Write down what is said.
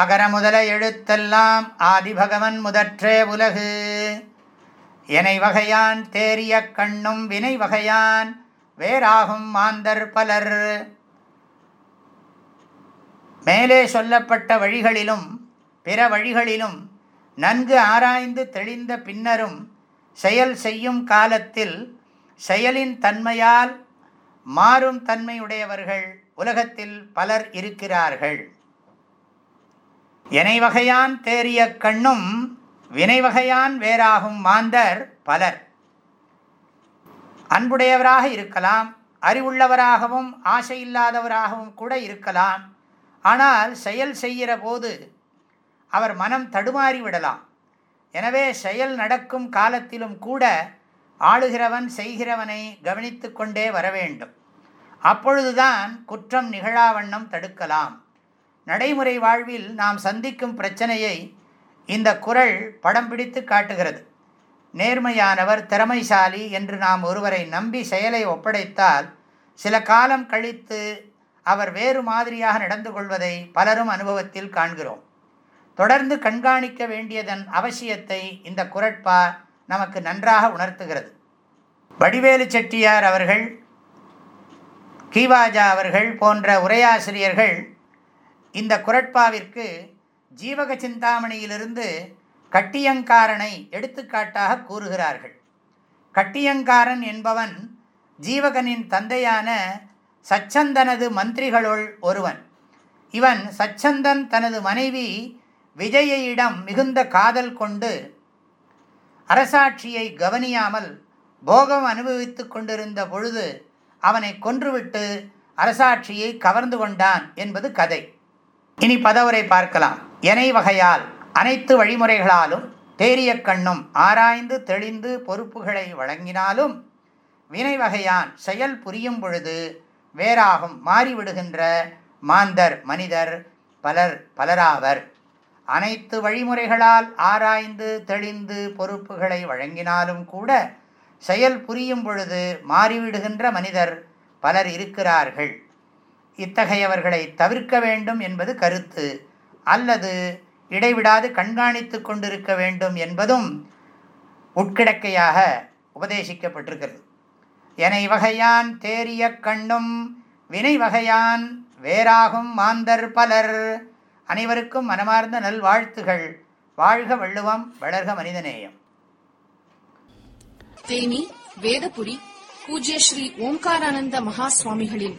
அகர முதல எழுத்தெல்லாம் ஆதிபகவன் முதற்றே உலகு. எனை வகையான் தேரிய கண்ணும் வினை வகையான் வேறாகும் மாந்தர் பலர். மேலே சொல்லப்பட்ட வழிகளிலும் பிற வழிகளிலும் நன்கு ஆராய்ந்து தெளிந்த பின்னரும் செயல் செய்யும் காலத்தில் செயலின் தன்மையால் மாறும் தன்மையுடையவர்கள் உலகத்தில் பலர் இருக்கிறார்கள். எனை வகையான் தேறிய கண்ணும் வினை வகையான் வேறாகும் மாந்தர் பலர். அன்புடையவராக இருக்கலாம் அறிவுள்ளவராகவும் ஆசை இல்லாதவராகவும் கூட இருக்கலாம். ஆனால் செயல் செய்கிற போது அவர் மனம் தடுமாறி விடலாம். எனவே செயல் நடக்கும் காலத்திலும் கூட ஆளுகிறவன் செய்கிறவனை கவனித்து கொண்டே வர வேண்டும். அப்பொழுதுதான் குற்றம் நிகழாவண்ணம் தடுக்கலாம். நடைமுறை வாழ்வில் நாம் சந்திக்கும் பிரச்சனையை இந்த குரல் படம் பிடித்து காட்டுகிறது. நேர்மையானவர் திறமைசாலி என்று நாம் ஒருவரை நம்பி செயலை ஒப்படைத்தால் சில காலம் கழித்து அவர் வேறு மாதிரியாக நடந்து கொள்வதை பலரும் அனுபவத்தில் காண்கிறோம். தொடர்ந்து கண்காணிக்க வேண்டியதன் அவசியத்தை இந்த குரட்பா நமக்கு நன்றாக உணர்த்துகிறது. வடிவேலு செட்டியார் அவர்கள் கீவாஜா அவர்கள் போன்ற உரையாசிரியர்கள் இந்த குரட்பாவிற்கு ஜீவக சிந்தாமணியிலிருந்து கட்டியங்காரனை எடுத்துக்காட்டாக கூறுகிறார்கள். கட்டியங்காரன் என்பவன் ஜீவகனின் தந்தையான சச்சந்தனது மந்திரிகளுள் ஒருவன். இவன் சச்சந்தன் தனது மனைவி விஜயிடம் மிகுந்த காதல் கொண்டு அரசாட்சியை கவனியாமல் போகம் அனுபவித்து கொண்டிருந்த பொழுது அவனை கொன்றுவிட்டு அரசாட்சியை கவர்ந்து கொண்டான் என்பது கதை. இனி பதவுரை பார்க்கலாம். எனை வகையால் அனைத்து வழிமுறைகளாலும் தேரிய கண்ணும் ஆராய்ந்து தெளிந்து பொறுப்புகளை வழங்கினாலும் வினை வகையான் செயல் புரியும் பொழுது வேறாகும் மாறிவிடுகின்ற மாந்தர் மனிதர் பலர் பலராவர். அனைத்து வழிமுறைகளால் ஆராய்ந்து தெளிந்து பொறுப்புகளை வழங்கினாலும் கூட செயல் புரியும் பொழுது மாறிவிடுகின்ற மனிதர் பலர் இருக்கிறார்கள். இத்தகையவர்களை தவிர்க்க வேண்டும் என்பது கருத்து. அல்லது இடைவிடாது கண்காணித்து கொண்டிருக்க வேண்டும் என்பதும் உட்கிடக்கையாக உபதேசிக்கப்பட்டிருக்கிறது. என வகையான் தேரிய கண்ணும் வினை வகையான் வேறாகும் மாந்தர் பலர். அனைவருக்கும் மனமார்ந்த நல்வாழ்த்துகள். வாழ்க வள்ளுவம் வளர்க மனிதநேயம். தேனி வேதபுரி பூஜ்ய ஸ்ரீ ஓம்காரானந்த மகா சுவாமிகளின்